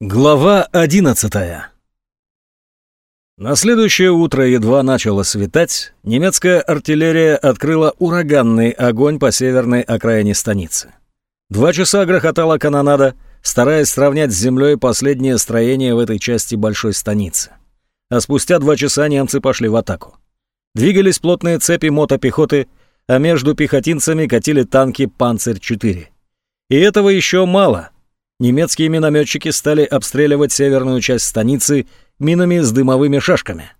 Глава 11 На следующее утро едва начало светать, немецкая артиллерия открыла ураганный огонь по северной окраине станицы. Два часа грохотала канонада, стараясь сравнять с землей последнее строение в этой части большой станицы. А спустя два часа немцы пошли в атаку. Двигались плотные цепи мотопехоты, а между пехотинцами катили танки «Панцирь-4». И этого еще мало — немецкие минометчики стали обстреливать северную часть станицы минами с дымовыми шашками.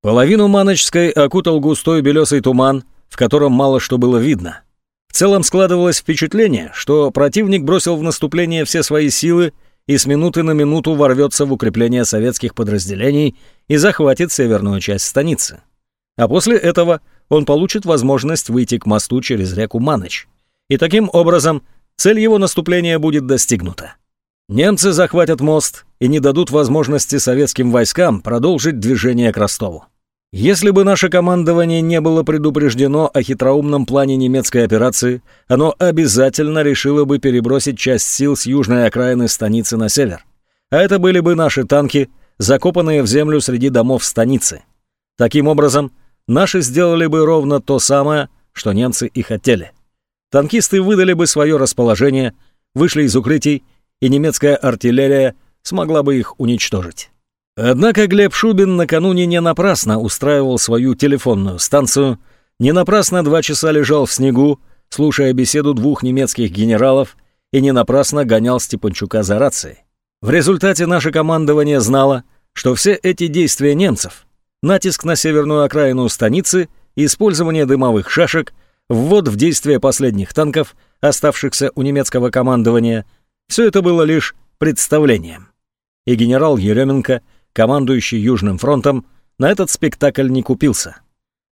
Половину Маночской окутал густой белесый туман, в котором мало что было видно. В целом складывалось впечатление, что противник бросил в наступление все свои силы и с минуты на минуту ворвется в укрепление советских подразделений и захватит северную часть станицы. А после этого он получит возможность выйти к мосту через реку Маныч. И таким образом цель его наступления будет достигнута. Немцы захватят мост и не дадут возможности советским войскам продолжить движение к Ростову. Если бы наше командование не было предупреждено о хитроумном плане немецкой операции, оно обязательно решило бы перебросить часть сил с южной окраины станицы на север. А это были бы наши танки, закопанные в землю среди домов станицы. Таким образом, наши сделали бы ровно то самое, что немцы и хотели. Танкисты выдали бы свое расположение, вышли из укрытий и немецкая артиллерия смогла бы их уничтожить. Однако Глеб Шубин накануне не напрасно устраивал свою телефонную станцию, не напрасно два часа лежал в снегу, слушая беседу двух немецких генералов, и не напрасно гонял Степанчука за рацией. В результате наше командование знало, что все эти действия немцев, натиск на северную окраину станицы, использование дымовых шашек, ввод в действие последних танков, оставшихся у немецкого командования – все это было лишь представлением. И генерал Еременко, командующий Южным фронтом, на этот спектакль не купился.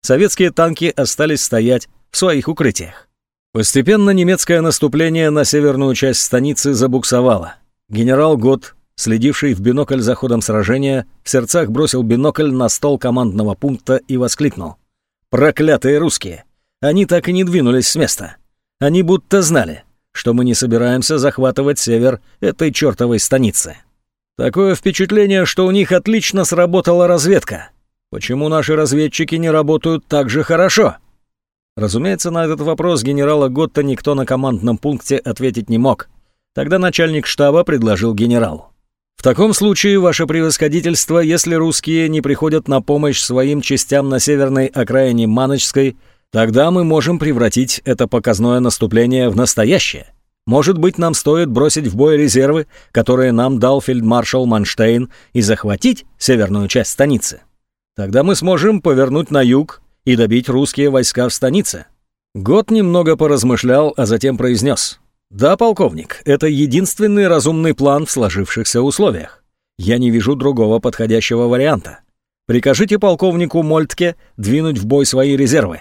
Советские танки остались стоять в своих укрытиях. Постепенно немецкое наступление на северную часть станицы забуксовало. Генерал Гот, следивший в бинокль за ходом сражения, в сердцах бросил бинокль на стол командного пункта и воскликнул. «Проклятые русские! Они так и не двинулись с места. Они будто знали, что мы не собираемся захватывать север этой чертовой станицы. Такое впечатление, что у них отлично сработала разведка. Почему наши разведчики не работают так же хорошо? Разумеется, на этот вопрос генерала Готта никто на командном пункте ответить не мог. Тогда начальник штаба предложил генералу. В таком случае, ваше превосходительство, если русские не приходят на помощь своим частям на северной окраине Маночской, Тогда мы можем превратить это показное наступление в настоящее. Может быть, нам стоит бросить в бой резервы, которые нам дал фельдмаршал Манштейн, и захватить северную часть станицы. Тогда мы сможем повернуть на юг и добить русские войска в станице. Год немного поразмышлял, а затем произнес. «Да, полковник, это единственный разумный план в сложившихся условиях. Я не вижу другого подходящего варианта. Прикажите полковнику Мольтке двинуть в бой свои резервы.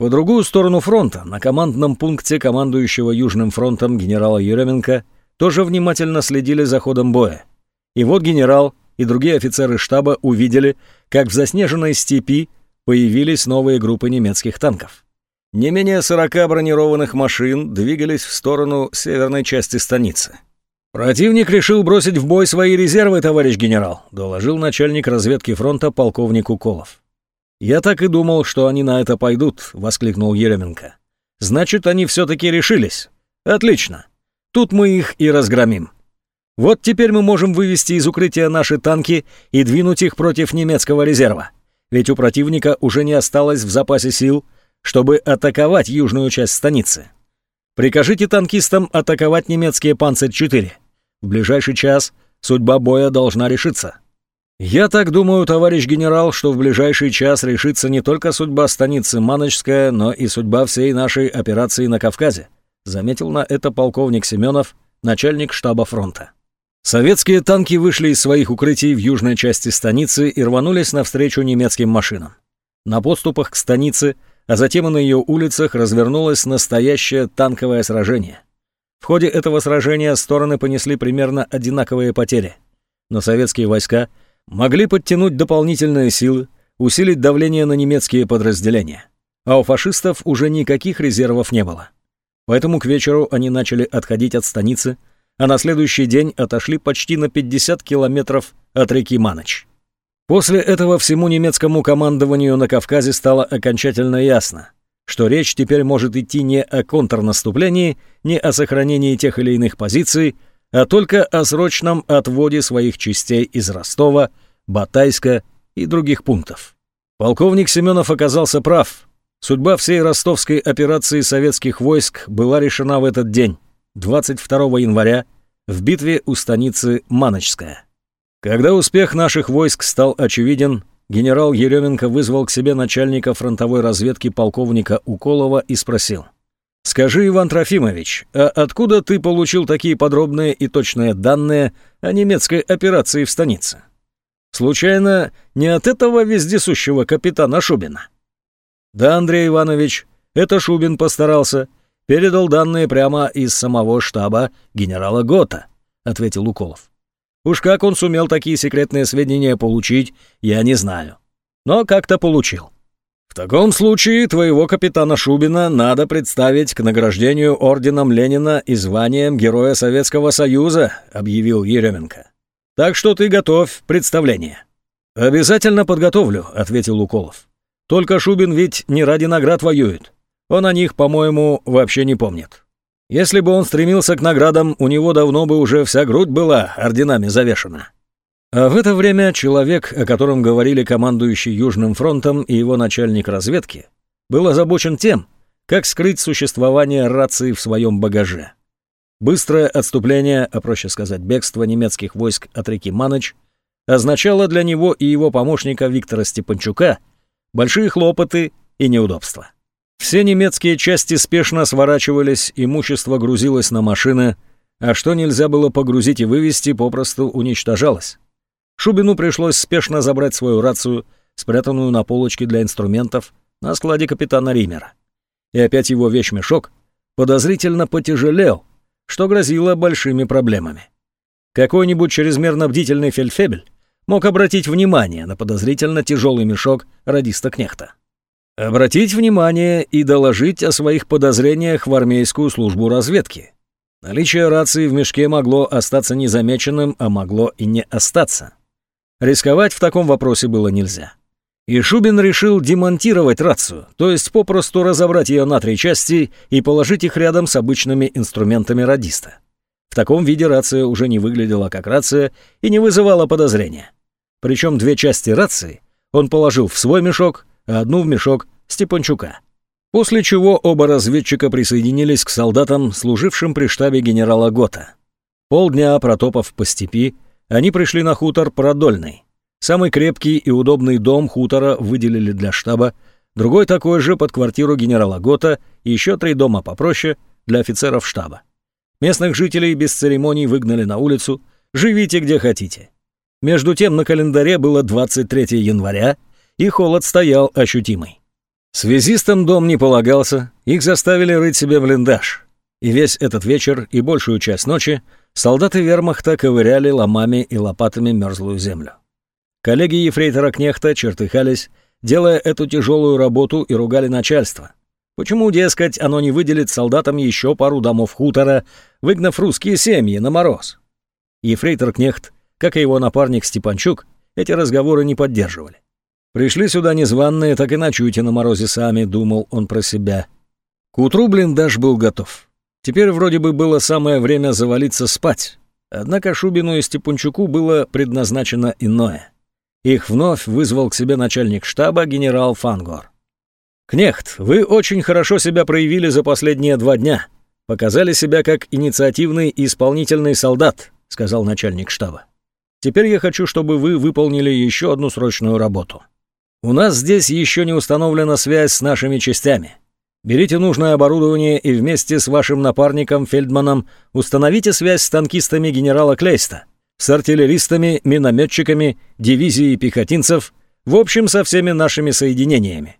По другую сторону фронта, на командном пункте командующего Южным фронтом генерала Еременко, тоже внимательно следили за ходом боя. И вот генерал и другие офицеры штаба увидели, как в заснеженной степи появились новые группы немецких танков. Не менее 40 бронированных машин двигались в сторону северной части станицы. «Противник решил бросить в бой свои резервы, товарищ генерал», доложил начальник разведки фронта полковник Уколов. «Я так и думал, что они на это пойдут», — воскликнул Еременко. «Значит, они все-таки решились. Отлично. Тут мы их и разгромим. Вот теперь мы можем вывести из укрытия наши танки и двинуть их против немецкого резерва. Ведь у противника уже не осталось в запасе сил, чтобы атаковать южную часть станицы. Прикажите танкистам атаковать немецкие «Панцирь-4». В ближайший час судьба боя должна решиться». «Я так думаю, товарищ генерал, что в ближайший час решится не только судьба станицы Маночская, но и судьба всей нашей операции на Кавказе», заметил на это полковник Семенов, начальник штаба фронта. Советские танки вышли из своих укрытий в южной части станицы и рванулись навстречу немецким машинам. На подступах к станице, а затем и на ее улицах развернулось настоящее танковое сражение. В ходе этого сражения стороны понесли примерно одинаковые потери, но советские войска – могли подтянуть дополнительные силы, усилить давление на немецкие подразделения. А у фашистов уже никаких резервов не было. Поэтому к вечеру они начали отходить от станицы, а на следующий день отошли почти на 50 километров от реки Маныч. После этого всему немецкому командованию на Кавказе стало окончательно ясно, что речь теперь может идти не о контрнаступлении, не о сохранении тех или иных позиций, а только о срочном отводе своих частей из Ростова, Батайска и других пунктов. Полковник Семенов оказался прав. Судьба всей ростовской операции советских войск была решена в этот день. 22 января в битве у станицы Маночская. Когда успех наших войск стал очевиден, генерал Еременко вызвал к себе начальника фронтовой разведки полковника Уколова и спросил. «Скажи, Иван Трофимович, а откуда ты получил такие подробные и точные данные о немецкой операции в станице? Случайно не от этого вездесущего капитана Шубина?» «Да, Андрей Иванович, это Шубин постарался», передал данные прямо из самого штаба генерала Гота», — ответил Уколов. «Уж как он сумел такие секретные сведения получить, я не знаю. Но как-то получил». «В таком случае твоего капитана Шубина надо представить к награждению орденом Ленина и званием Героя Советского Союза», — объявил Еременко. «Так что ты готовь представление». «Обязательно подготовлю», — ответил Уколов. «Только Шубин ведь не ради наград воюет. Он о них, по-моему, вообще не помнит. Если бы он стремился к наградам, у него давно бы уже вся грудь была орденами завешена. А в это время человек, о котором говорили командующий Южным фронтом и его начальник разведки, был озабочен тем, как скрыть существование рации в своем багаже. Быстрое отступление, а проще сказать бегство немецких войск от реки Маныч, означало для него и его помощника Виктора Степанчука большие хлопоты и неудобства. Все немецкие части спешно сворачивались, имущество грузилось на машины, а что нельзя было погрузить и вывести, попросту уничтожалось. Шубину пришлось спешно забрать свою рацию, спрятанную на полочке для инструментов, на складе капитана Римера. И опять его вещмешок подозрительно потяжелел, что грозило большими проблемами. Какой-нибудь чрезмерно бдительный фельдфебель мог обратить внимание на подозрительно тяжелый мешок радиста Кнехта. Обратить внимание и доложить о своих подозрениях в армейскую службу разведки. Наличие рации в мешке могло остаться незамеченным, а могло и не остаться. Рисковать в таком вопросе было нельзя. И Шубин решил демонтировать рацию, то есть попросту разобрать ее на три части и положить их рядом с обычными инструментами радиста. В таком виде рация уже не выглядела как рация и не вызывала подозрения. Причем две части рации он положил в свой мешок, а одну в мешок Степанчука. После чего оба разведчика присоединились к солдатам, служившим при штабе генерала Гота. Полдня протопав по степи, они пришли на хутор Продольный. Самый крепкий и удобный дом хутора выделили для штаба, другой такой же под квартиру генерала Гота и еще три дома попроще для офицеров штаба. Местных жителей без церемоний выгнали на улицу, живите где хотите. Между тем на календаре было 23 января, и холод стоял ощутимый. Связистам дом не полагался, их заставили рыть себе блиндаж. И весь этот вечер и большую часть ночи солдаты вермахта ковыряли ломами и лопатами мерзлую землю. Коллеги ефрейтора Кнехта чертыхались, делая эту тяжелую работу и ругали начальство. Почему, дескать, оно не выделит солдатам еще пару домов хутора, выгнав русские семьи на мороз? Ефрейтор Кнехт, как и его напарник Степанчук, эти разговоры не поддерживали. Пришли сюда незваные, так и ночуйте на морозе сами, думал он про себя. К утру блиндаж был готов. Теперь вроде бы было самое время завалиться спать. Однако Шубину и Степанчуку было предназначено иное. Их вновь вызвал к себе начальник штаба генерал Фангор. «Кнехт, вы очень хорошо себя проявили за последние два дня. Показали себя как инициативный и исполнительный солдат», — сказал начальник штаба. «Теперь я хочу, чтобы вы выполнили еще одну срочную работу. У нас здесь еще не установлена связь с нашими частями. Берите нужное оборудование и вместе с вашим напарником Фельдманом установите связь с танкистами генерала Клейста, с артиллеристами, минометчиками, дивизией пехотинцев, в общем, со всеми нашими соединениями.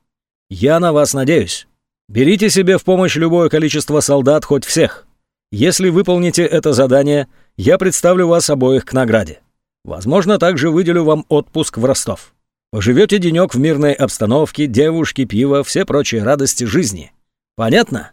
Я на вас надеюсь. Берите себе в помощь любое количество солдат, хоть всех. Если выполните это задание, я представлю вас обоих к награде. Возможно, также выделю вам отпуск в Ростов. Поживете денек в мирной обстановке, девушки, пиво, все прочие радости жизни. Понятно?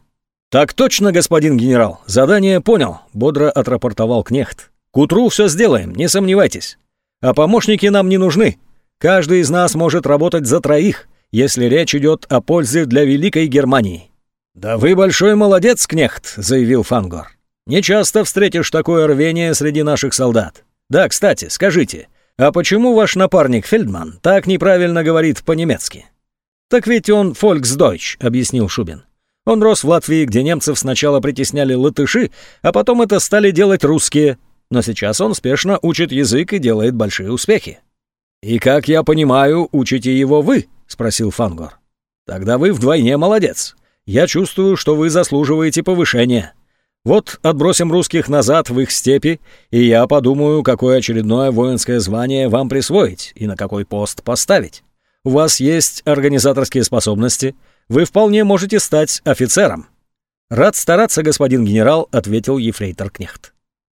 «Так точно, господин генерал, задание понял», — бодро отрапортовал Кнехт. «К утру все сделаем, не сомневайтесь. А помощники нам не нужны. Каждый из нас может работать за троих, если речь идет о пользе для Великой Германии». «Да вы большой молодец, Кнехт», — заявил Фангор. «Не часто встретишь такое рвение среди наших солдат. Да, кстати, скажите, а почему ваш напарник Фельдман так неправильно говорит по-немецки?» «Так ведь он фольксдойч», — объяснил Шубин. Он рос в Латвии, где немцев сначала притесняли латыши, а потом это стали делать русские. Но сейчас он спешно учит язык и делает большие успехи. «И, как я понимаю, учите его вы?» — спросил Фангор. «Тогда вы вдвойне молодец. Я чувствую, что вы заслуживаете повышения. Вот отбросим русских назад в их степи, и я подумаю, какое очередное воинское звание вам присвоить и на какой пост поставить. У вас есть организаторские способности, вы вполне можете стать офицером». «Рад стараться, господин генерал», — ответил ефрейтор Кнехт.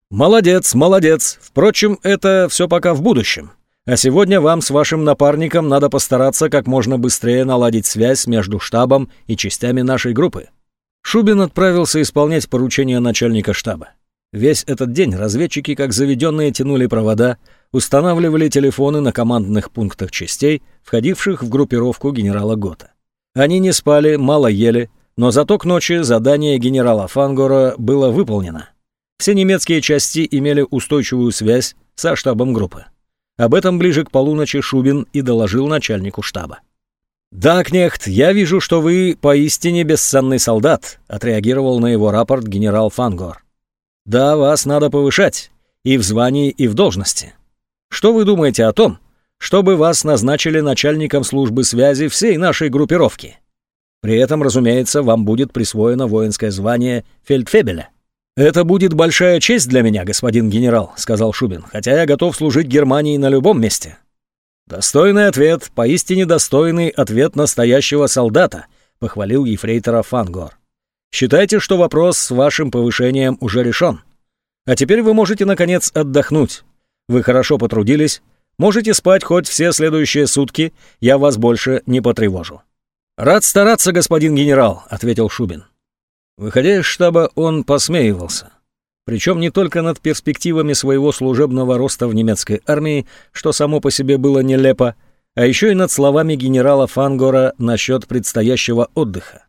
«Молодец, молодец. Впрочем, это все пока в будущем. А сегодня вам с вашим напарником надо постараться как можно быстрее наладить связь между штабом и частями нашей группы». Шубин отправился исполнять поручение начальника штаба. Весь этот день разведчики, как заведенные, тянули провода, устанавливали телефоны на командных пунктах частей, входивших в группировку генерала Гота. Они не спали, мало ели, но зато к ночи задание генерала Фангора было выполнено. Все немецкие части имели устойчивую связь со штабом группы. Об этом ближе к полуночи Шубин и доложил начальнику штаба. «Да, Кнехт, я вижу, что вы поистине бесценный солдат», отреагировал на его рапорт генерал Фангор. «Да, вас надо повышать, и в звании, и в должности. Что вы думаете о том, чтобы вас назначили начальником службы связи всей нашей группировки. При этом, разумеется, вам будет присвоено воинское звание фельдфебеля. «Это будет большая честь для меня, господин генерал», — сказал Шубин, «хотя я готов служить Германии на любом месте». «Достойный ответ, поистине достойный ответ настоящего солдата», — похвалил ефрейтора Фангор. «Считайте, что вопрос с вашим повышением уже решен. А теперь вы можете, наконец, отдохнуть. Вы хорошо потрудились, Можете спать хоть все следующие сутки, я вас больше не потревожу». «Рад стараться, господин генерал», — ответил Шубин. Выходя из штаба, он посмеивался. Причем не только над перспективами своего служебного роста в немецкой армии, что само по себе было нелепо, а еще и над словами генерала Фангора насчет предстоящего отдыха.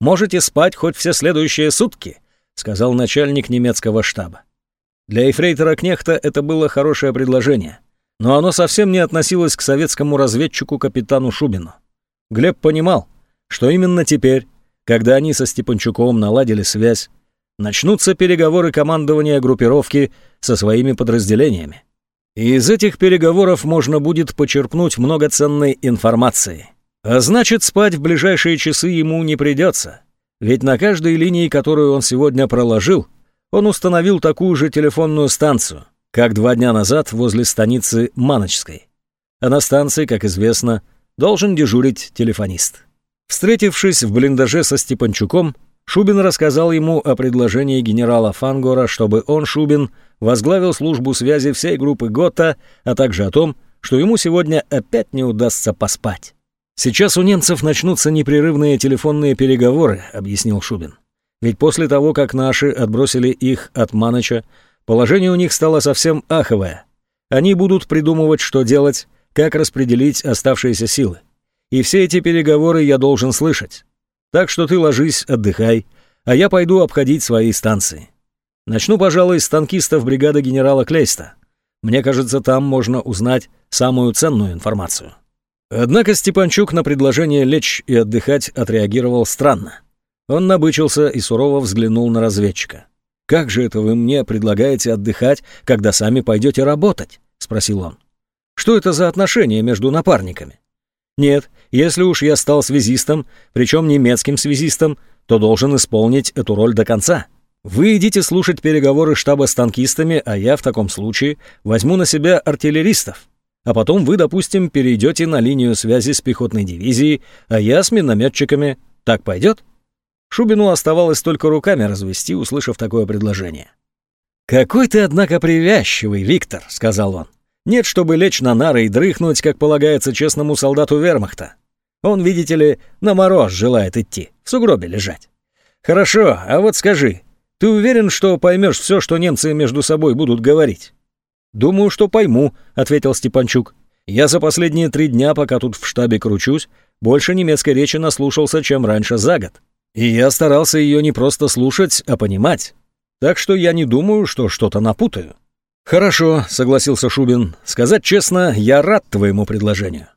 «Можете спать хоть все следующие сутки», — сказал начальник немецкого штаба. Для эфрейтора Кнехта это было хорошее предложение — но оно совсем не относилось к советскому разведчику капитану Шубину. Глеб понимал, что именно теперь, когда они со Степанчуком наладили связь, начнутся переговоры командования группировки со своими подразделениями. И из этих переговоров можно будет почерпнуть много ценной информации. А значит, спать в ближайшие часы ему не придется. Ведь на каждой линии, которую он сегодня проложил, он установил такую же телефонную станцию — как два дня назад возле станицы Маночской. А на станции, как известно, должен дежурить телефонист. Встретившись в блиндаже со Степанчуком, Шубин рассказал ему о предложении генерала Фангора, чтобы он, Шубин, возглавил службу связи всей группы ГОТА, а также о том, что ему сегодня опять не удастся поспать. «Сейчас у немцев начнутся непрерывные телефонные переговоры», — объяснил Шубин. «Ведь после того, как наши отбросили их от Маноча, Положение у них стало совсем аховое. Они будут придумывать, что делать, как распределить оставшиеся силы. И все эти переговоры я должен слышать. Так что ты ложись, отдыхай, а я пойду обходить свои станции. Начну, пожалуй, с танкистов бригады генерала Клейста. Мне кажется, там можно узнать самую ценную информацию. Однако Степанчук на предложение лечь и отдыхать отреагировал странно. Он набычился и сурово взглянул на разведчика. «Как же это вы мне предлагаете отдыхать, когда сами пойдете работать?» — спросил он. «Что это за отношения между напарниками?» «Нет, если уж я стал связистом, причем немецким связистом, то должен исполнить эту роль до конца. Вы идите слушать переговоры штаба с танкистами, а я в таком случае возьму на себя артиллеристов. А потом вы, допустим, перейдете на линию связи с пехотной дивизией, а я с минометчиками. Так пойдет?» Шубину оставалось только руками развести, услышав такое предложение. «Какой ты, однако, привязчивый, Виктор», — сказал он. «Нет, чтобы лечь на нары и дрыхнуть, как полагается честному солдату вермахта. Он, видите ли, на мороз желает идти, в сугробе лежать. Хорошо, а вот скажи, ты уверен, что поймешь все, что немцы между собой будут говорить? Думаю, что пойму, ответил Степанчук. Я за последние три дня, пока тут в штабе кручусь, больше немецкой речи наслушался, чем раньше за год. И я старался ее не просто слушать, а понимать. Так что я не думаю, что что-то напутаю. Хорошо, согласился Шубин. Сказать честно, я рад твоему предложению.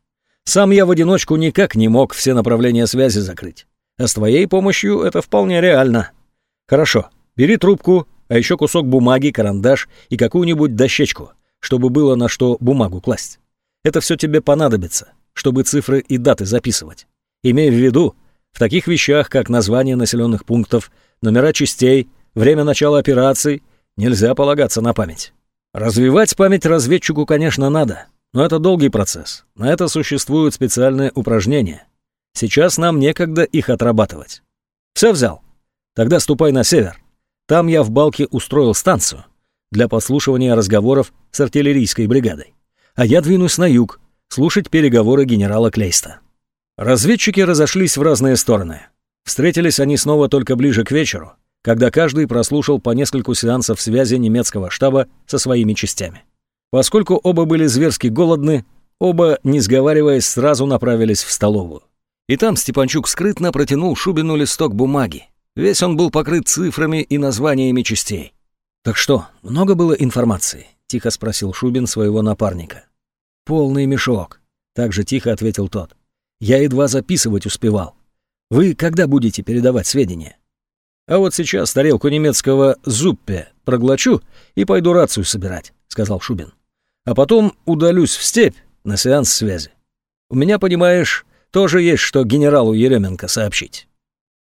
Сам я в одиночку никак не мог все направления связи закрыть. А с твоей помощью это вполне реально. Хорошо, бери трубку, а еще кусок бумаги, карандаш и какую-нибудь дощечку, чтобы было на что бумагу класть. Это все тебе понадобится, чтобы цифры и даты записывать. Имей в виду, в таких вещах, как название населенных пунктов, номера частей, время начала операций, нельзя полагаться на память. Развивать память разведчику, конечно, надо, но это долгий процесс. На это существуют специальные упражнения. Сейчас нам некогда их отрабатывать. Все взял? Тогда ступай на север. Там я в Балке устроил станцию для подслушивания разговоров с артиллерийской бригадой. А я двинусь на юг, слушать переговоры генерала Клейста. Разведчики разошлись в разные стороны. Встретились они снова только ближе к вечеру, когда каждый прослушал по нескольку сеансов связи немецкого штаба со своими частями. Поскольку оба были зверски голодны, оба, не сговариваясь, сразу направились в столовую. И там Степанчук скрытно протянул Шубину листок бумаги. Весь он был покрыт цифрами и названиями частей. «Так что, много было информации?» — тихо спросил Шубин своего напарника. «Полный мешок», — также тихо ответил тот. Я едва записывать успевал. Вы когда будете передавать сведения? А вот сейчас тарелку немецкого зуппе проглочу и пойду рацию собирать, сказал Шубин. А потом удалюсь в степь на сеанс связи. У меня, понимаешь, тоже есть что генералу Еременко сообщить.